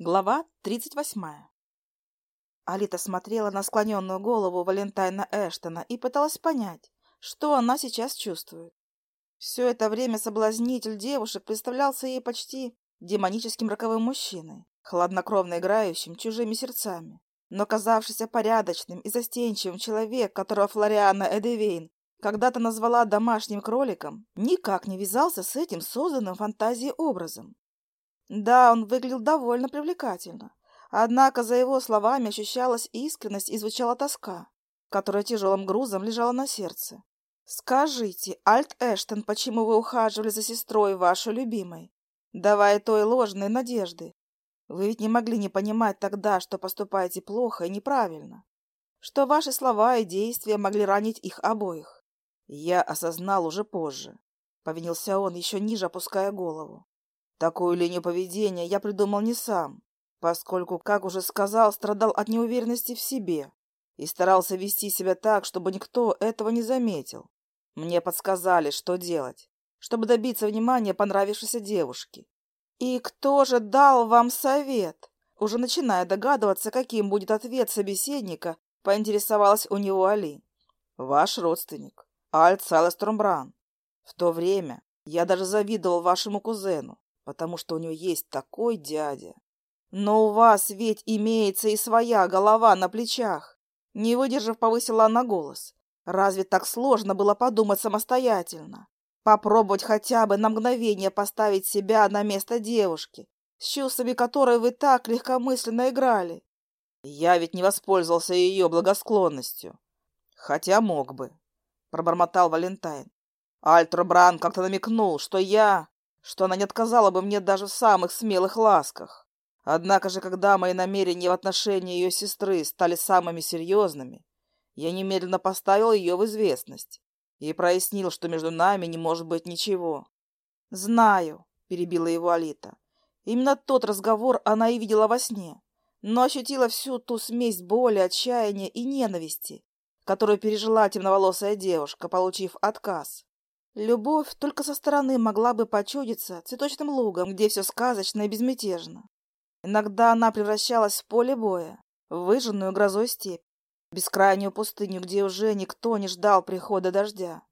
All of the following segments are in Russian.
Глава 38. Алита смотрела на склоненную голову Валентайна Эштона и пыталась понять, что она сейчас чувствует. Все это время соблазнитель девушек представлялся ей почти демоническим роковым мужчиной, хладнокровно играющим чужими сердцами. Но казавшийся порядочным и застенчивым человек, которого Флориана Эдевейн когда-то назвала домашним кроликом, никак не вязался с этим созданным фантазией образом. Да, он выглядел довольно привлекательно. Однако за его словами ощущалась искренность и звучала тоска, которая тяжелым грузом лежала на сердце. «Скажите, Альт Эштон, почему вы ухаживали за сестрой вашей любимой, давая той ложные надежды? Вы ведь не могли не понимать тогда, что поступаете плохо и неправильно, что ваши слова и действия могли ранить их обоих. Я осознал уже позже. Повинился он, еще ниже опуская голову. Такую линию поведения я придумал не сам, поскольку, как уже сказал, страдал от неуверенности в себе и старался вести себя так, чтобы никто этого не заметил. Мне подсказали, что делать, чтобы добиться внимания понравившейся девушки. «И кто же дал вам совет?» Уже начиная догадываться, каким будет ответ собеседника, поинтересовалась у него Али. «Ваш родственник, Альт Салеструмбран. В то время я даже завидовал вашему кузену потому что у нее есть такой дядя. Но у вас ведь имеется и своя голова на плечах. Не выдержав, повысила она голос. Разве так сложно было подумать самостоятельно? Попробовать хотя бы на мгновение поставить себя на место девушки, с чувствами которой вы так легкомысленно играли. Я ведь не воспользовался ее благосклонностью. Хотя мог бы, пробормотал Валентайн. Альтро Бран как-то намекнул, что я что она не отказала бы мне даже в самых смелых ласках. Однако же, когда мои намерения в отношении ее сестры стали самыми серьезными, я немедленно поставил ее в известность и прояснил, что между нами не может быть ничего. «Знаю», — перебила его Алита. Именно тот разговор она и видела во сне, но ощутила всю ту смесь боли, отчаяния и ненависти, которую пережила темноволосая девушка, получив отказ. Любовь только со стороны могла бы почудиться цветочным лугом, где все сказочно и безмятежно. Иногда она превращалась в поле боя, в выжженную грозой степь, бескрайнюю пустыню, где уже никто не ждал прихода дождя.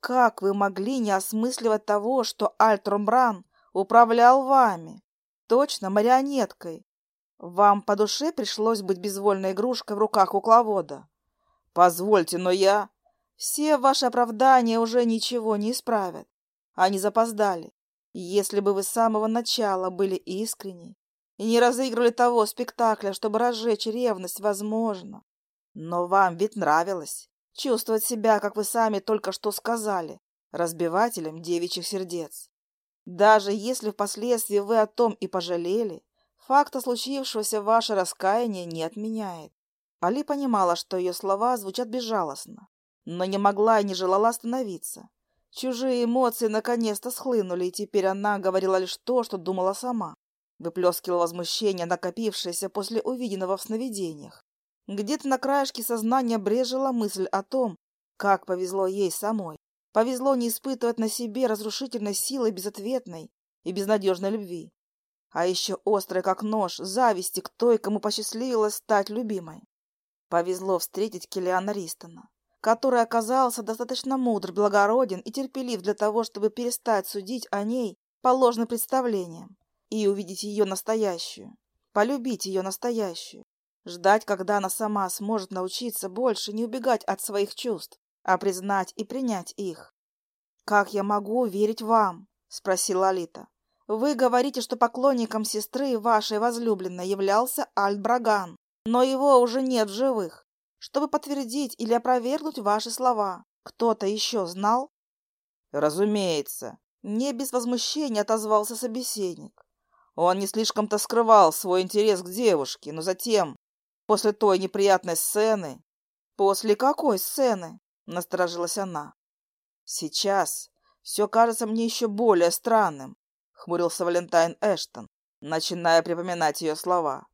Как вы могли не осмысливать того, что Альтромбран управлял вами? Точно, марионеткой. Вам по душе пришлось быть безвольной игрушкой в руках кукловода. Позвольте, но я... Все ваши оправдания уже ничего не исправят. Они запоздали. Если бы вы с самого начала были искренни и не разыгрывали того спектакля, чтобы разжечь ревность, возможно. Но вам ведь нравилось чувствовать себя, как вы сами только что сказали, разбивателем девичьих сердец. Даже если впоследствии вы о том и пожалели, факта случившегося ваше раскаяние не отменяет. Али понимала, что ее слова звучат безжалостно, но не могла и не желала остановиться. Чужие эмоции наконец-то схлынули, и теперь она говорила лишь то, что думала сама. Выплескивала возмущение, накопившееся после увиденного в сновидениях. Где-то на краешке сознания брежила мысль о том, как повезло ей самой. Повезло не испытывать на себе разрушительной силы безответной и безнадежной любви. А еще острой, как нож, зависти к той, кому посчастливилось стать любимой. Повезло встретить Киллиана Ристона который оказался достаточно мудр, благороден и терпелив для того, чтобы перестать судить о ней по ложным представлениям и увидеть ее настоящую, полюбить ее настоящую, ждать, когда она сама сможет научиться больше не убегать от своих чувств, а признать и принять их. «Как я могу верить вам?» — спросила Алита. «Вы говорите, что поклонником сестры вашей возлюбленной являлся Альт-Браган, но его уже нет в живых чтобы подтвердить или опровергнуть ваши слова. Кто-то еще знал? Разумеется. Не без возмущения отозвался собеседник. Он не слишком-то скрывал свой интерес к девушке, но затем, после той неприятной сцены... После какой сцены? Насторожилась она. Сейчас все кажется мне еще более странным, хмурился Валентайн Эштон, начиная припоминать ее слова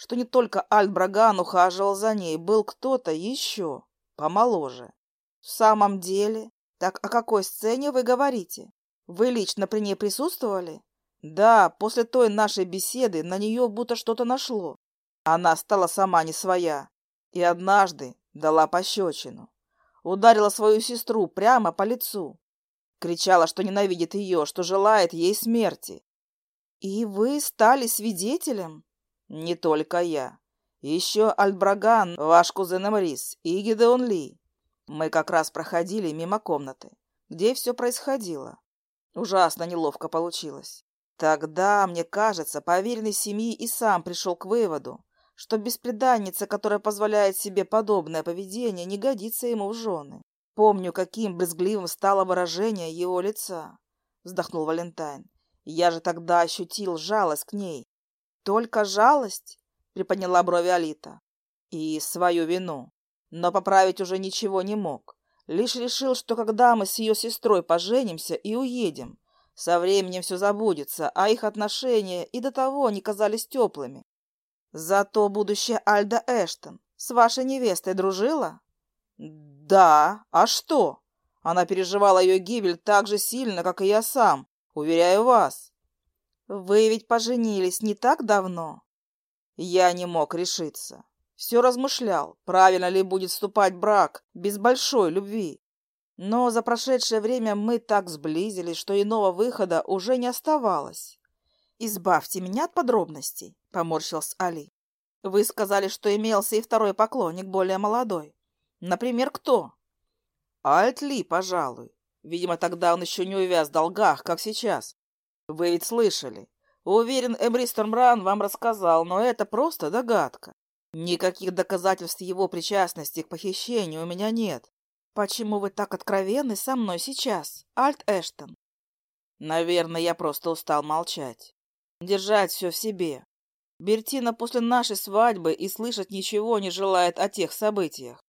что не только Альт-Браган ухаживал за ней, был кто-то еще, помоложе. В самом деле, так о какой сцене вы говорите? Вы лично при ней присутствовали? Да, после той нашей беседы на нее будто что-то нашло. Она стала сама не своя. И однажды дала пощечину. Ударила свою сестру прямо по лицу. Кричала, что ненавидит ее, что желает ей смерти. И вы стали свидетелем? Не только я. Еще Альбраган, ваш кузен Эмрис и Гидеон Ли. Мы как раз проходили мимо комнаты, где все происходило. Ужасно неловко получилось. Тогда, мне кажется, поверенный семьи и сам пришел к выводу, что беспреданница, которая позволяет себе подобное поведение, не годится ему в жены. Помню, каким брезгливым стало выражение его лица, вздохнул Валентайн. Я же тогда ощутил жалость к ней. Только жалость? Приподняла брови Алита. И свою вину. Но поправить уже ничего не мог. Лишь решил, что когда мы с ее сестрой поженимся и уедем, со временем все забудется, а их отношения и до того не казались теплыми. Зато будущая Альда Эштон с вашей невестой дружила? Да, а что? Она переживала ее гибель так же сильно, как и я сам, уверяю вас. Вы ведь поженились не так давно? Я не мог решиться. Все размышлял, правильно ли будет вступать брак без большой любви. Но за прошедшее время мы так сблизились, что иного выхода уже не оставалось. «Избавьте меня от подробностей», — поморщился Али. «Вы сказали, что имелся и второй поклонник, более молодой. Например, кто?» «Альтли, пожалуй. Видимо, тогда он еще не увяз в долгах, как сейчас. Вы ведь слышали. Уверен, Эмри Стормран вам рассказал, но это просто догадка. Никаких доказательств его причастности к похищению у меня нет. «Почему вы так откровенны со мной сейчас, Альт Эштон?» «Наверное, я просто устал молчать. Держать все в себе. Бертина после нашей свадьбы и слышать ничего не желает о тех событиях.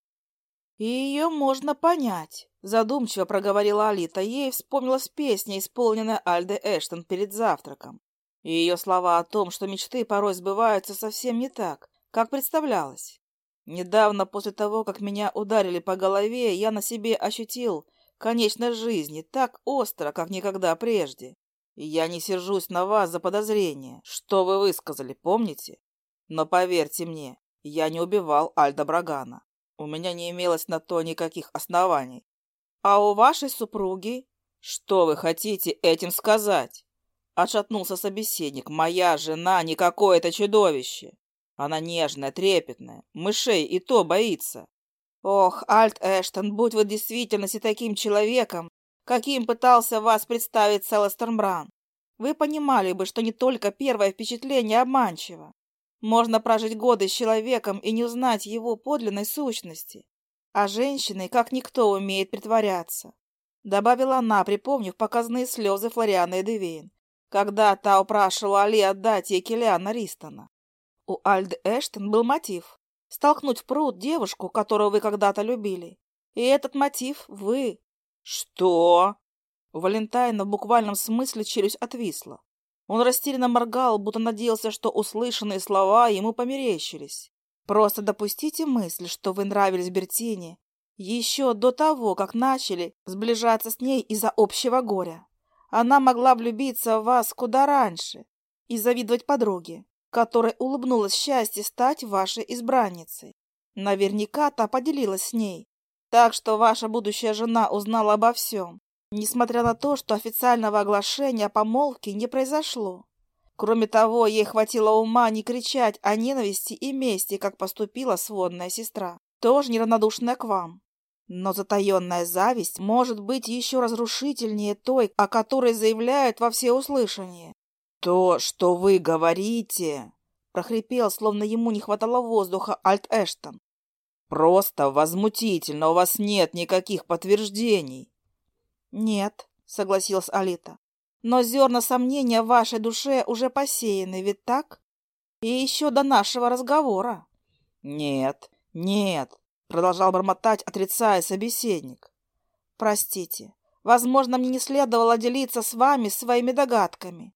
И ее можно понять, задумчиво проговорила Алита. Ей вспомнилась песня, исполненная Альде Эштон перед завтраком. И ее слова о том, что мечты порой сбываются совсем не так, как представлялось. Недавно, после того, как меня ударили по голове, я на себе ощутил конечность жизни так остро, как никогда прежде. И я не сержусь на вас за подозрение, что вы высказали, помните? Но поверьте мне, я не убивал Альда Брагана. У меня не имелось на то никаких оснований. А у вашей супруги? Что вы хотите этим сказать? Отшатнулся собеседник. Моя жена не какое-то чудовище. Она нежная, трепетная, мышей и то боится. Ох, Альт Эштон, будь вы в действительности таким человеком, каким пытался вас представить Селестерн вы понимали бы, что не только первое впечатление обманчиво. Можно прожить годы с человеком и не узнать его подлинной сущности. А женщины, как никто, умеет притворяться. Добавила она, припомнив показные слезы Флориана и Девейн, когда та упрашивала Али отдать ей Келиана Ристона. У Альды Эштон был мотив – столкнуть в пруд девушку, которую вы когда-то любили. И этот мотив – вы. Что? У Валентайна в буквальном смысле челюсть отвисла. Он растерянно моргал, будто надеялся, что услышанные слова ему померещились. Просто допустите мысль, что вы нравились Бертине еще до того, как начали сближаться с ней из-за общего горя. Она могла влюбиться в вас куда раньше и завидовать подруге которой улыбнулось счастье стать вашей избранницей. Наверняка та поделилась с ней. Так что ваша будущая жена узнала обо всем, несмотря на то, что официального оглашения о помолвке не произошло. Кроме того, ей хватило ума не кричать о ненависти и мести, как поступила сводная сестра, тоже неравнодушная к вам. Но затаенная зависть может быть еще разрушительнее той, о которой заявляют во всеуслышание. «То, что вы говорите...» — прохрипел, словно ему не хватало воздуха Альт Эштон. «Просто возмутительно, у вас нет никаких подтверждений». «Нет», — согласилась Алита. «Но зерна сомнения в вашей душе уже посеяны, ведь так? И еще до нашего разговора». «Нет, нет», — продолжал бормотать, отрицая собеседник. «Простите, возможно, мне не следовало делиться с вами своими догадками.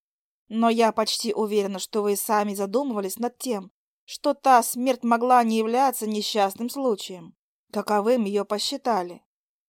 Но я почти уверена, что вы сами задумывались над тем, что та смерть могла не являться несчастным случаем, каковым ее посчитали.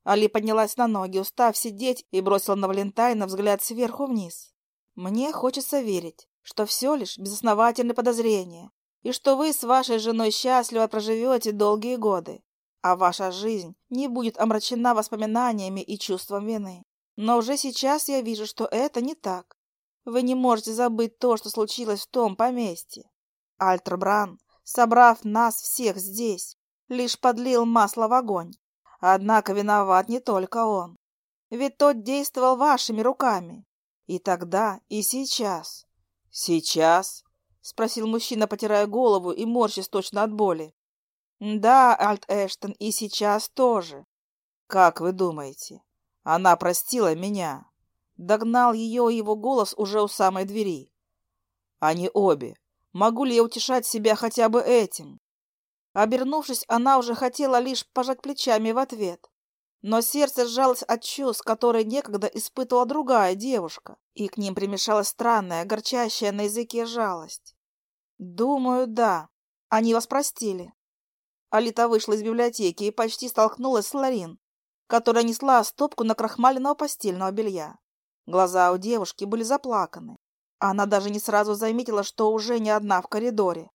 Али поднялась на ноги, устав сидеть, и бросила на Валентайна взгляд сверху вниз. Мне хочется верить, что все лишь безосновательные подозрения, и что вы с вашей женой счастливо проживете долгие годы, а ваша жизнь не будет омрачена воспоминаниями и чувством вины. Но уже сейчас я вижу, что это не так. Вы не можете забыть то, что случилось в том поместье. Альтербран, собрав нас всех здесь, лишь подлил масло в огонь. Однако виноват не только он. Ведь тот действовал вашими руками. И тогда, и сейчас. Сейчас? Спросил мужчина, потирая голову и морщась точно от боли. Да, Альт Эштон, и сейчас тоже. Как вы думаете, она простила меня? Догнал ее его голос уже у самой двери. Они обе. Могу ли я утешать себя хотя бы этим? Обернувшись, она уже хотела лишь пожать плечами в ответ. Но сердце сжалось от чувств, которые некогда испытывала другая девушка, и к ним примешалась странная, горчащая на языке жалость. «Думаю, да. Они вас простили». Алита вышла из библиотеки и почти столкнулась с Ларин, которая несла стопку накрахмаленного постельного белья. Глаза у девушки были заплаканы. Она даже не сразу заметила, что уже не одна в коридоре.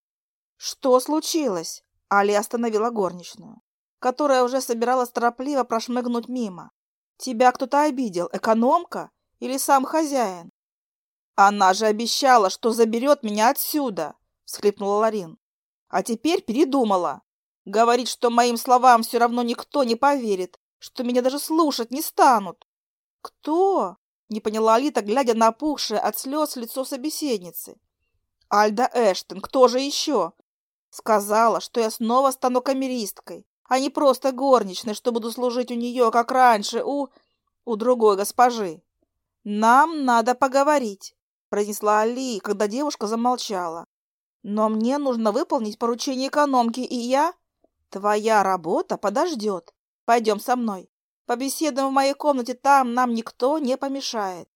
«Что случилось?» Али остановила горничную, которая уже собиралась торопливо прошмыгнуть мимо. «Тебя кто-то обидел, экономка или сам хозяин?» «Она же обещала, что заберет меня отсюда!» — всхлипнула Ларин. «А теперь передумала. Говорит, что моим словам все равно никто не поверит, что меня даже слушать не станут». «Кто?» Не поняла Алита, глядя на опухшее от слез лицо собеседницы. «Альда Эштон, кто же еще?» «Сказала, что я снова стану камеристкой, а не просто горничной, что буду служить у нее, как раньше, у... у другой госпожи». «Нам надо поговорить», — произнесла Али, когда девушка замолчала. «Но мне нужно выполнить поручение экономки, и я...» «Твоя работа подождет. Пойдем со мной». Побеседуем в моей комнате, там нам никто не помешает.